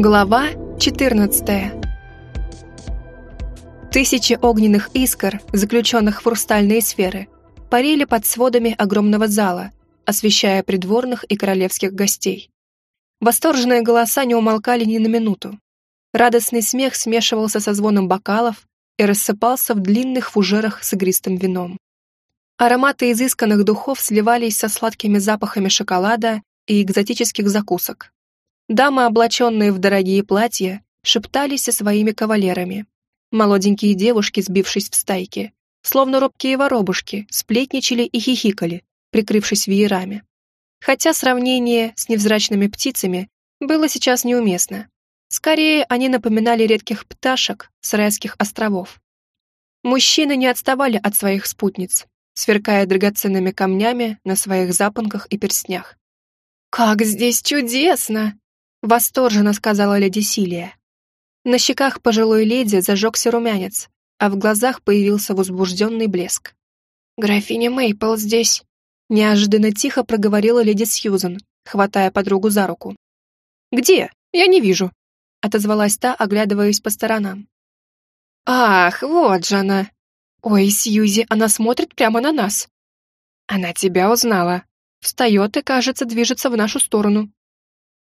Глава 14 Тысячи огненных искр, заключенных в хрустальные сферы, парили под сводами огромного зала, освещая придворных и королевских гостей. Восторженные голоса не умолкали ни на минуту. Радостный смех смешивался со звоном бокалов и рассыпался в длинных фужерах с игристым вином. Ароматы изысканных духов сливались со сладкими запахами шоколада и экзотических закусок. Дамы, облаченные в дорогие платья, шептались со своими кавалерами. Молоденькие девушки, сбившись в стайки, словно робкие воробушки, сплетничали и хихикали, прикрывшись веерами. Хотя сравнение с невзрачными птицами было сейчас неуместно. Скорее, они напоминали редких пташек с райских островов. Мужчины не отставали от своих спутниц, сверкая драгоценными камнями на своих запонках и перстнях. «Как здесь чудесно!» — восторженно сказала леди Силия. На щеках пожилой леди зажегся румянец, а в глазах появился возбужденный блеск. «Графиня Мейпл здесь!» — неожиданно тихо проговорила леди Сьюзен, хватая подругу за руку. «Где? Я не вижу!» — отозвалась та, оглядываясь по сторонам. «Ах, вот же она!» «Ой, Сьюзи, она смотрит прямо на нас!» «Она тебя узнала. Встает и, кажется, движется в нашу сторону».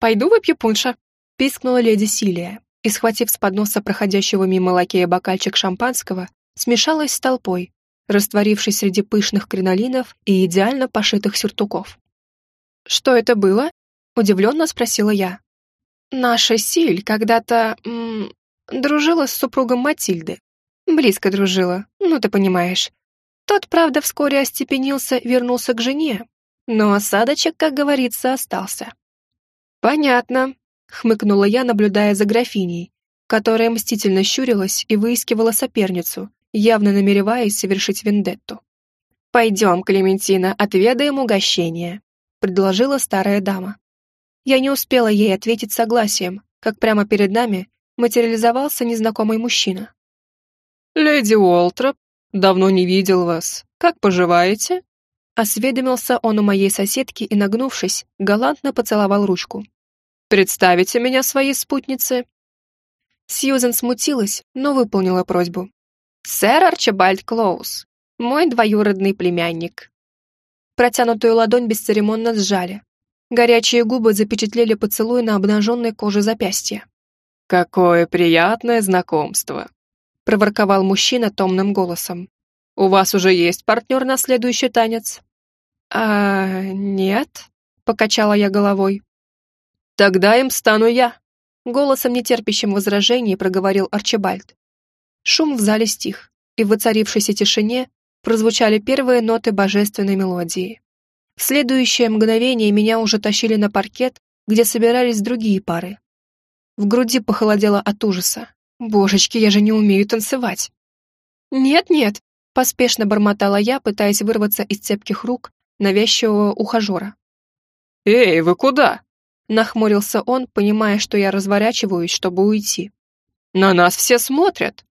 «Пойду выпью пунша», — пискнула леди Силия и, схватив с подноса проходящего мимо лакея бокальчик шампанского, смешалась с толпой, растворившись среди пышных кринолинов и идеально пошитых сюртуков. «Что это было?» — удивленно спросила я. «Наша Силь когда-то... дружила с супругом Матильды. Близко дружила, ну ты понимаешь. Тот, правда, вскоре остепенился, вернулся к жене, но осадочек, как говорится, остался. «Понятно», — хмыкнула я, наблюдая за графиней, которая мстительно щурилась и выискивала соперницу, явно намереваясь совершить вендетту. «Пойдем, Клементина, отведаем угощение», — предложила старая дама. Я не успела ей ответить согласием, как прямо перед нами материализовался незнакомый мужчина. «Леди Уолтроп, давно не видел вас. Как поживаете?» Осведомился он у моей соседки и, нагнувшись, галантно поцеловал ручку. «Представите меня своей спутнице?» Сьюзен смутилась, но выполнила просьбу. «Сэр Арчибальд Клоус, мой двоюродный племянник». Протянутую ладонь бесцеремонно сжали. Горячие губы запечатлели поцелуй на обнаженной коже запястья. «Какое приятное знакомство!» проворковал мужчина томным голосом. «У вас уже есть партнер на следующий танец?» «А, нет», — покачала я головой. «Тогда им стану я», — голосом нетерпящим возражений проговорил Арчибальд. Шум в зале стих, и в воцарившейся тишине прозвучали первые ноты божественной мелодии. В следующее мгновение меня уже тащили на паркет, где собирались другие пары. В груди похолодело от ужаса. Божечки, я же не умею танцевать. Нет-нет, поспешно бормотала я, пытаясь вырваться из цепких рук навязчивого ухажера. «Эй, вы куда?» Нахмурился он, понимая, что я разворачиваюсь, чтобы уйти. «На нас все смотрят!»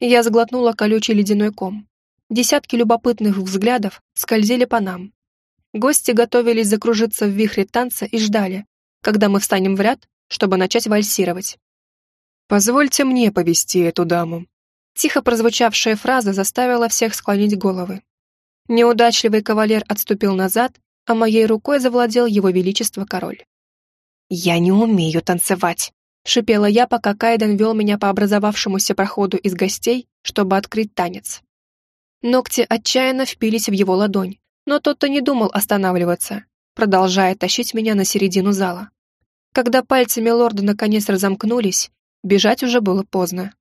Я сглотнула колючий ледяной ком. Десятки любопытных взглядов скользили по нам. Гости готовились закружиться в вихре танца и ждали, когда мы встанем в ряд, чтобы начать вальсировать. «Позвольте мне повести эту даму». Тихо прозвучавшая фраза заставила всех склонить головы. Неудачливый кавалер отступил назад, а моей рукой завладел его величество король. «Я не умею танцевать», — шипела я, пока Кайден вел меня по образовавшемуся проходу из гостей, чтобы открыть танец. Ногти отчаянно впились в его ладонь, но тот-то не думал останавливаться, продолжая тащить меня на середину зала. Когда пальцы милорда наконец разомкнулись, Бежать уже было поздно.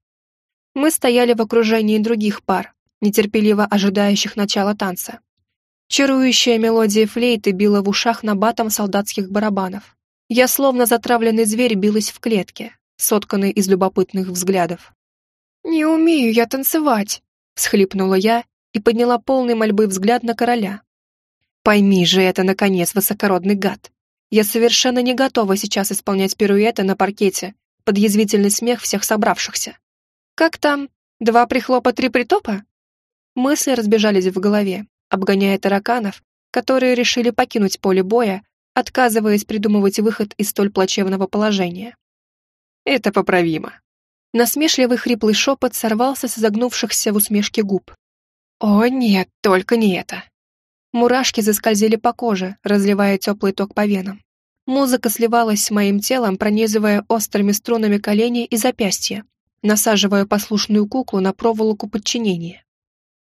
Мы стояли в окружении других пар, нетерпеливо ожидающих начала танца. Чарующая мелодия флейты била в ушах на батом солдатских барабанов. Я словно затравленный зверь билась в клетке, сотканной из любопытных взглядов. «Не умею я танцевать», — всхлипнула я и подняла полный мольбы взгляд на короля. «Пойми же это, наконец, высокородный гад. Я совершенно не готова сейчас исполнять пируэты на паркете под язвительный смех всех собравшихся. «Как там? Два прихлопа, три притопа?» Мысли разбежались в голове, обгоняя тараканов, которые решили покинуть поле боя, отказываясь придумывать выход из столь плачевного положения. Это поправимо. Насмешливый хриплый шепот сорвался с изогнувшихся в усмешке губ. О нет, только не это. Мурашки заскользили по коже, разливая теплый ток по венам. Музыка сливалась с моим телом, пронизывая острыми струнами колени и запястья, насаживая послушную куклу на проволоку подчинения.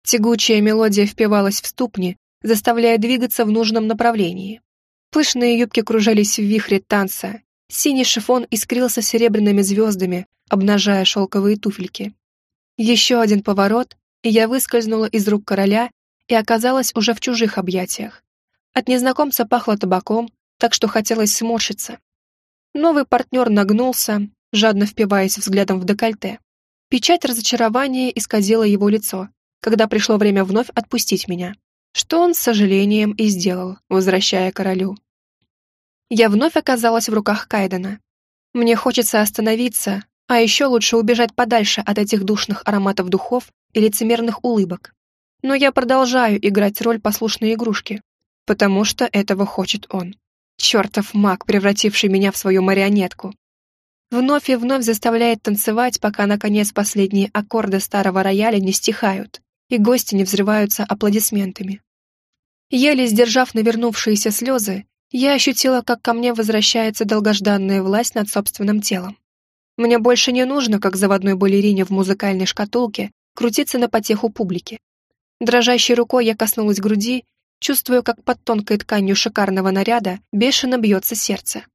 Тягучая мелодия впивалась в ступни, заставляя двигаться в нужном направлении. Пышные юбки кружились в вихре танца, синий шифон искрился серебряными звездами, обнажая шелковые туфельки. Еще один поворот, и я выскользнула из рук короля и оказалась уже в чужих объятиях. От незнакомца пахло табаком, так что хотелось сморщиться. Новый партнер нагнулся, жадно впиваясь взглядом в декольте. Печать разочарования исказила его лицо, когда пришло время вновь отпустить меня, что он с сожалением и сделал, возвращая королю. Я вновь оказалась в руках Кайдена. Мне хочется остановиться, а еще лучше убежать подальше от этих душных ароматов духов и лицемерных улыбок. Но я продолжаю играть роль послушной игрушки, потому что этого хочет он. Чертов маг, превративший меня в свою марионетку. Вновь и вновь заставляет танцевать, пока, наконец, последние аккорды старого рояля не стихают, и гости не взрываются аплодисментами. Еле сдержав навернувшиеся слезы, я ощутила, как ко мне возвращается долгожданная власть над собственным телом. Мне больше не нужно, как заводной балерине в музыкальной шкатулке, крутиться на потеху публики. Дрожащей рукой я коснулась груди Чувствую, как под тонкой тканью шикарного наряда бешено бьется сердце.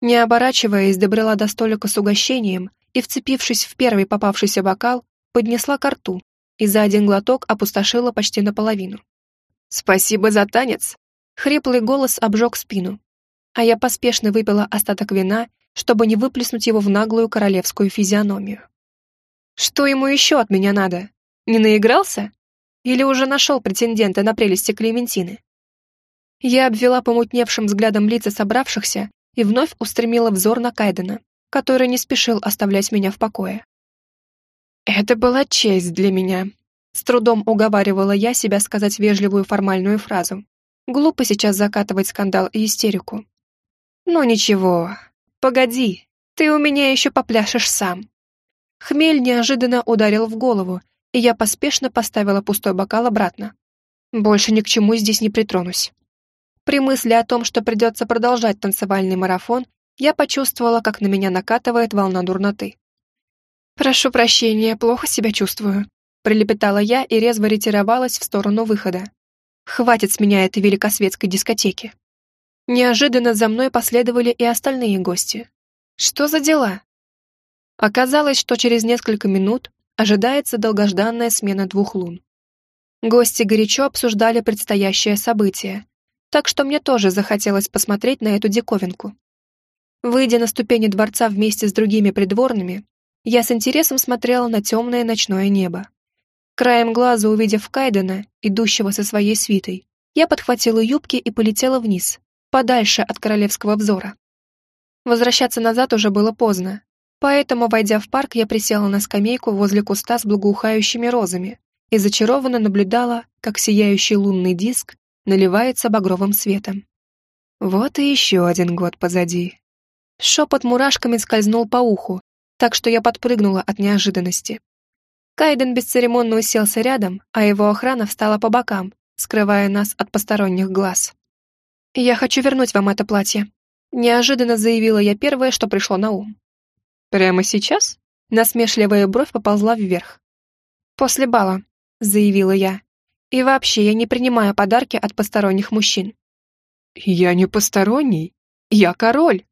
Не оборачиваясь, добрела до столика с угощением и, вцепившись в первый попавшийся бокал, поднесла ко рту и за один глоток опустошила почти наполовину. «Спасибо за танец!» Хриплый голос обжег спину, а я поспешно выпила остаток вина, чтобы не выплеснуть его в наглую королевскую физиономию. «Что ему еще от меня надо? Не наигрался?» Или уже нашел претендента на прелести Клементины? Я обвела помутневшим взглядом лица собравшихся и вновь устремила взор на Кайдена, который не спешил оставлять меня в покое. «Это была честь для меня», — с трудом уговаривала я себя сказать вежливую формальную фразу. Глупо сейчас закатывать скандал и истерику. «Ну ничего, погоди, ты у меня еще попляшешь сам». Хмель неожиданно ударил в голову, и я поспешно поставила пустой бокал обратно. Больше ни к чему здесь не притронусь. При мысли о том, что придется продолжать танцевальный марафон, я почувствовала, как на меня накатывает волна дурноты. «Прошу прощения, плохо себя чувствую», — прилепетала я и резво ретировалась в сторону выхода. «Хватит с меня этой великосветской дискотеки». Неожиданно за мной последовали и остальные гости. Что за дела? Оказалось, что через несколько минут ожидается долгожданная смена двух лун. Гости горячо обсуждали предстоящее событие, так что мне тоже захотелось посмотреть на эту диковинку. Выйдя на ступени дворца вместе с другими придворными, я с интересом смотрела на темное ночное небо. Краем глаза увидев Кайдена, идущего со своей свитой, я подхватила юбки и полетела вниз, подальше от королевского взора. Возвращаться назад уже было поздно, Поэтому, войдя в парк, я присела на скамейку возле куста с благоухающими розами и зачарованно наблюдала, как сияющий лунный диск наливается багровым светом. Вот и еще один год позади. Шепот мурашками скользнул по уху, так что я подпрыгнула от неожиданности. Кайден бесцеремонно уселся рядом, а его охрана встала по бокам, скрывая нас от посторонних глаз. «Я хочу вернуть вам это платье», — неожиданно заявила я первое, что пришло на ум. «Прямо сейчас?» Насмешливая бровь поползла вверх. «После бала», — заявила я. «И вообще, я не принимаю подарки от посторонних мужчин». «Я не посторонний. Я король».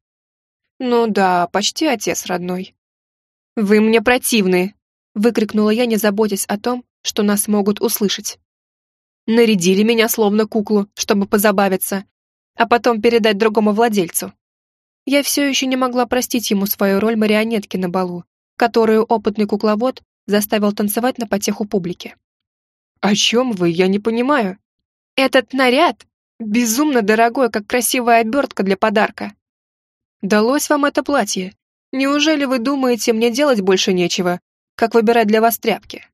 «Ну да, почти отец родной». «Вы мне противны!» — выкрикнула я, не заботясь о том, что нас могут услышать. Нарядили меня словно куклу, чтобы позабавиться, а потом передать другому владельцу. Я все еще не могла простить ему свою роль марионетки на балу, которую опытный кукловод заставил танцевать на потеху публики. «О чем вы? Я не понимаю». «Этот наряд безумно дорогой, как красивая обертка для подарка». «Далось вам это платье? Неужели вы думаете, мне делать больше нечего, как выбирать для вас тряпки?»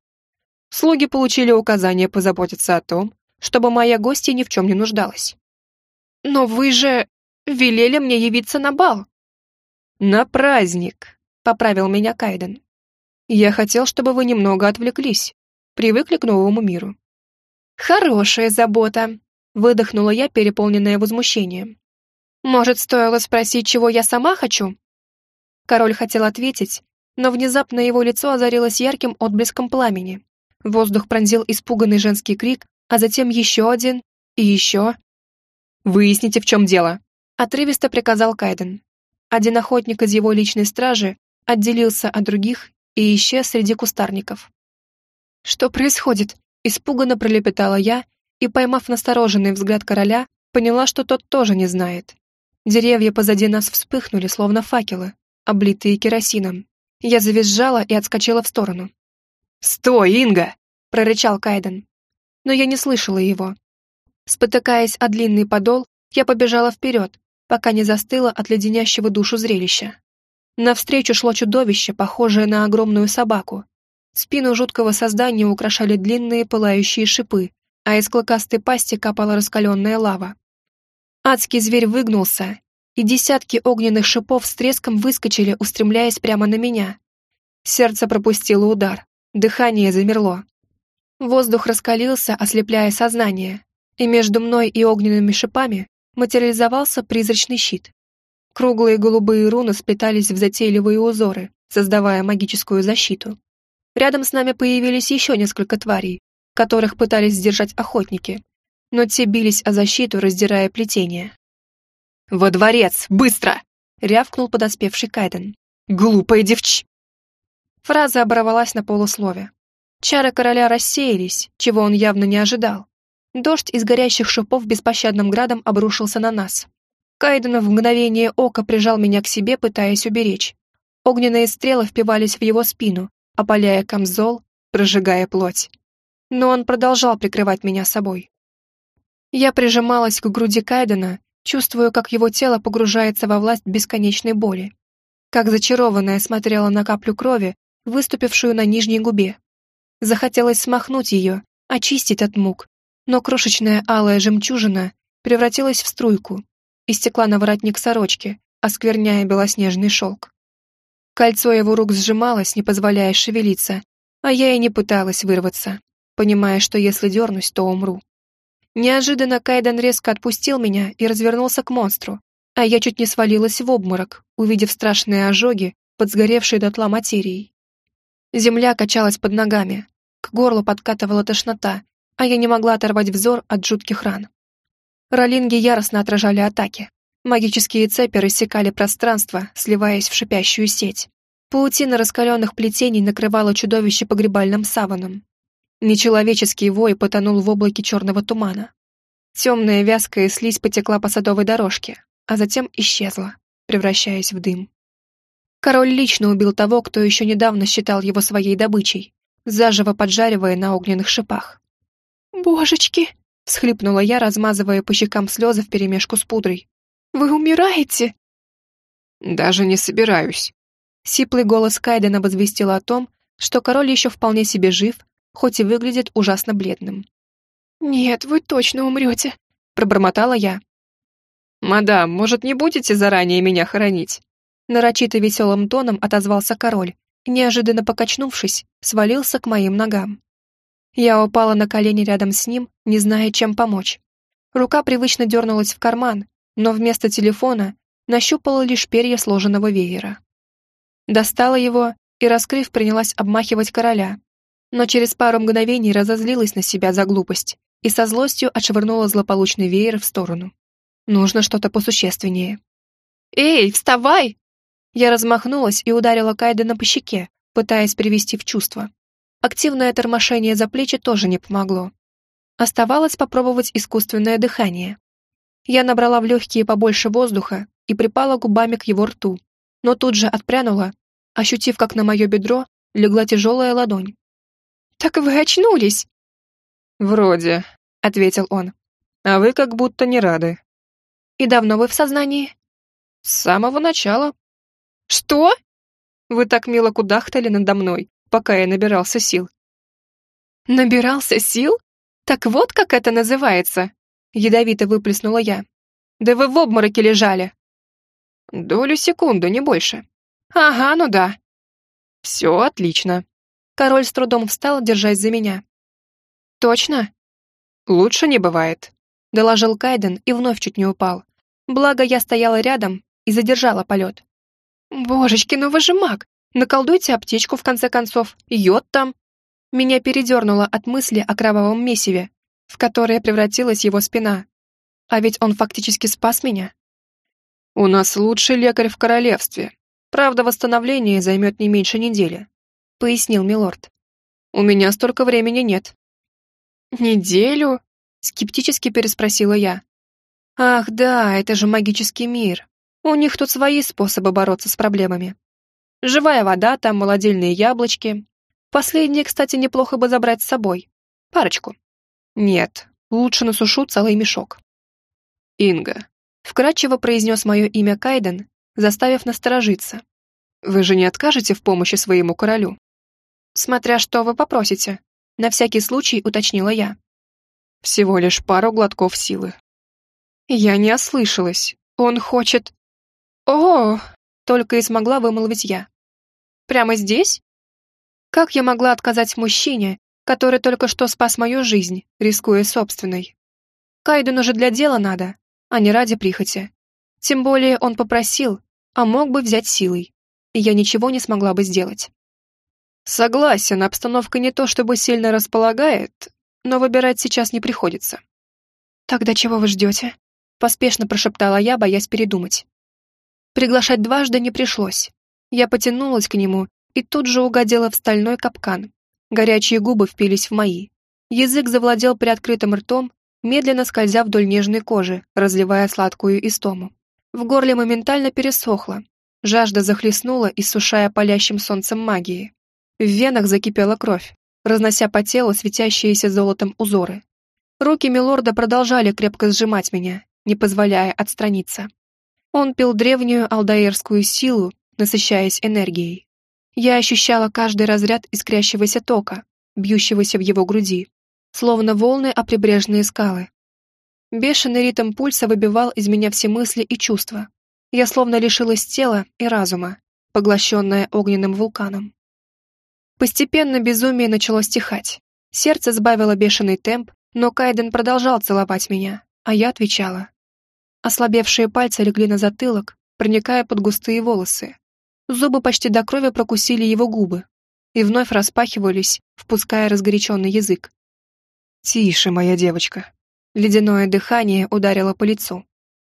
Слуги получили указание позаботиться о том, чтобы моя гостья ни в чем не нуждалась. «Но вы же...» велели мне явиться на бал». «На праздник», — поправил меня Кайден. «Я хотел, чтобы вы немного отвлеклись, привыкли к новому миру». «Хорошая забота», — выдохнула я, переполненная возмущением. «Может, стоило спросить, чего я сама хочу?» Король хотел ответить, но внезапно его лицо озарилось ярким отблеском пламени. Воздух пронзил испуганный женский крик, а затем еще один и еще. «Выясните, в чем дело», — отрывисто приказал Кайден. Один охотник из его личной стражи отделился от других и исчез среди кустарников. «Что происходит?» — испуганно пролепетала я и, поймав настороженный взгляд короля, поняла, что тот тоже не знает. Деревья позади нас вспыхнули, словно факелы, облитые керосином. Я завизжала и отскочила в сторону. «Стой, Инга!» — прорычал Кайден. Но я не слышала его. Спотыкаясь о длинный подол, я побежала вперед, пока не застыла от леденящего душу зрелища. Навстречу шло чудовище, похожее на огромную собаку. Спину жуткого создания украшали длинные пылающие шипы, а из клыкастой пасти капала раскаленная лава. Адский зверь выгнулся и десятки огненных шипов с треском выскочили, устремляясь прямо на меня. Сердце пропустило удар, дыхание замерло. Воздух раскалился, ослепляя сознание, и между мной и огненными шипами материализовался призрачный щит. Круглые голубые руны сплетались в затейливые узоры, создавая магическую защиту. Рядом с нами появились еще несколько тварей, которых пытались сдержать охотники, но те бились о защиту, раздирая плетение. «Во дворец! Быстро!» — рявкнул подоспевший Кайден. «Глупая девч...» Фраза оборвалась на полуслове. Чары короля рассеялись, чего он явно не ожидал. Дождь из горящих шипов беспощадным градом обрушился на нас. Кайден в мгновение ока прижал меня к себе, пытаясь уберечь. Огненные стрелы впивались в его спину, опаляя камзол, прожигая плоть. Но он продолжал прикрывать меня собой. Я прижималась к груди Кайдена, Чувствую, как его тело погружается во власть бесконечной боли. Как зачарованная смотрела на каплю крови, выступившую на нижней губе. Захотелось смахнуть ее, очистить от мук, но крошечная алая жемчужина превратилась в струйку и стекла на воротник сорочки, оскверняя белоснежный шелк. Кольцо его рук сжималось, не позволяя шевелиться, а я и не пыталась вырваться, понимая, что если дернусь, то умру. Неожиданно Кайден резко отпустил меня и развернулся к монстру, а я чуть не свалилась в обморок, увидев страшные ожоги под сгоревшей дотла материей. Земля качалась под ногами, к горлу подкатывала тошнота, а я не могла оторвать взор от жутких ран. Ролинги яростно отражали атаки. Магические цепи рассекали пространство, сливаясь в шипящую сеть. Паутина раскаленных плетений накрывала чудовище погребальным саваном. Нечеловеческий вой потонул в облаке черного тумана. Темная вязкая слизь потекла по садовой дорожке, а затем исчезла, превращаясь в дым. Король лично убил того, кто еще недавно считал его своей добычей, заживо поджаривая на огненных шипах. «Божечки!» — всхлипнула я, размазывая по щекам слезы вперемешку с пудрой. «Вы умираете?» «Даже не собираюсь». Сиплый голос Кайдена возвестил о том, что король еще вполне себе жив хоть и выглядит ужасно бледным. «Нет, вы точно умрете», — пробормотала я. «Мадам, может, не будете заранее меня хоронить?» Нарочито веселым тоном отозвался король неожиданно покачнувшись, свалился к моим ногам. Я упала на колени рядом с ним, не зная, чем помочь. Рука привычно дернулась в карман, но вместо телефона нащупала лишь перья сложенного веера. Достала его и, раскрыв, принялась обмахивать короля, но через пару мгновений разозлилась на себя за глупость и со злостью отшвырнула злополучный веер в сторону. Нужно что-то посущественнее. «Эй, вставай!» Я размахнулась и ударила Кайдена по щеке, пытаясь привести в чувство. Активное тормошение за плечи тоже не помогло. Оставалось попробовать искусственное дыхание. Я набрала в легкие побольше воздуха и припала губами к его рту, но тут же отпрянула, ощутив, как на мое бедро легла тяжелая ладонь. «Так вы очнулись?» «Вроде», — ответил он. «А вы как будто не рады». «И давно вы в сознании?» «С самого начала». «Что?» «Вы так мило кудахтали надо мной, пока я набирался сил». «Набирался сил? Так вот как это называется?» Ядовито выплеснула я. «Да вы в обмороке лежали». «Долю секунды, не больше». Ага, ну да. Все отлично. Король с трудом встал, держась за меня. Точно? Лучше не бывает. Доложил Кайден и вновь чуть не упал. Благо, я стояла рядом и задержала полет. Божечки, ну вы же маг. Наколдуйте аптечку, в конце концов. Йод там. Меня передернуло от мысли о кровавом месиве, в которое превратилась его спина. А ведь он фактически спас меня. «У нас лучший лекарь в королевстве. Правда, восстановление займет не меньше недели», — пояснил милорд. «У меня столько времени нет». «Неделю?» — скептически переспросила я. «Ах да, это же магический мир. У них тут свои способы бороться с проблемами. Живая вода, там молодильные яблочки. Последние, кстати, неплохо бы забрать с собой. Парочку. Нет, лучше насушу целый мешок». «Инга, Вкратчиво произнес мое имя Кайден, заставив насторожиться. «Вы же не откажете в помощи своему королю?» «Смотря что вы попросите», — на всякий случай уточнила я. «Всего лишь пару глотков силы». Я не ослышалась. Он хочет... О, только и смогла вымолвить я. Прямо здесь? Как я могла отказать мужчине, который только что спас мою жизнь, рискуя собственной? Кайдену же для дела надо, а не ради прихоти. Тем более он попросил, а мог бы взять силой, и я ничего не смогла бы сделать. Согласен, обстановка не то чтобы сильно располагает, но выбирать сейчас не приходится. Тогда чего вы ждете? Поспешно прошептала я, боясь передумать. Приглашать дважды не пришлось. Я потянулась к нему и тут же угодила в стальной капкан. Горячие губы впились в мои. Язык завладел приоткрытым ртом, медленно скользя вдоль нежной кожи, разливая сладкую истому. В горле моментально пересохло. Жажда захлестнула, иссушая палящим солнцем магии. В венах закипела кровь, разнося по телу светящиеся золотом узоры. Руки Милорда продолжали крепко сжимать меня, не позволяя отстраниться. Он пил древнюю алдаирскую силу, насыщаясь энергией. Я ощущала каждый разряд искрящегося тока, бьющегося в его груди, словно волны о прибрежные скалы. Бешеный ритм пульса выбивал из меня все мысли и чувства. Я словно лишилась тела и разума, поглощенная огненным вулканом. Постепенно безумие начало стихать. Сердце сбавило бешеный темп, но Кайден продолжал целовать меня, а я отвечала. Ослабевшие пальцы легли на затылок, проникая под густые волосы. Зубы почти до крови прокусили его губы и вновь распахивались, впуская разгоряченный язык. «Тише, моя девочка». Ледяное дыхание ударило по лицу.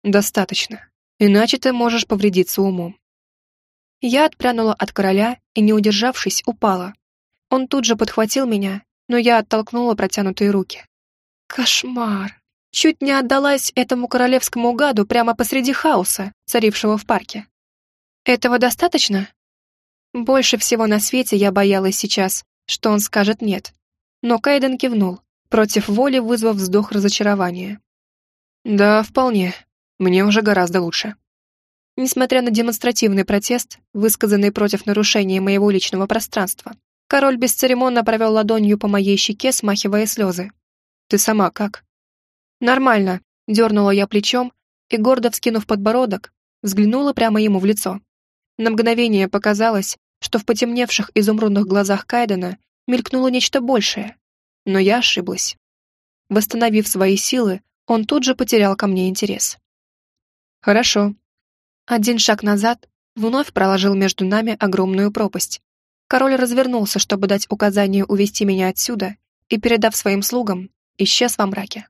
«Достаточно. Иначе ты можешь повредиться умом». Я отпрянула от короля и, не удержавшись, упала. Он тут же подхватил меня, но я оттолкнула протянутые руки. Кошмар! Чуть не отдалась этому королевскому гаду прямо посреди хаоса, царившего в парке. Этого достаточно? Больше всего на свете я боялась сейчас, что он скажет «нет». Но Кайден кивнул, против воли вызвав вздох разочарования. «Да, вполне. Мне уже гораздо лучше». Несмотря на демонстративный протест, высказанный против нарушения моего личного пространства, король бесцеремонно провел ладонью по моей щеке, смахивая слезы. «Ты сама как?» «Нормально», — дернула я плечом и, гордо вскинув подбородок, взглянула прямо ему в лицо. На мгновение показалось, что в потемневших изумрудных глазах Кайдена мелькнуло нечто большее, но я ошиблась. Восстановив свои силы, он тут же потерял ко мне интерес. «Хорошо». Один шаг назад вновь проложил между нами огромную пропасть. Король развернулся, чтобы дать указание увести меня отсюда, и, передав своим слугам, исчез во мраке.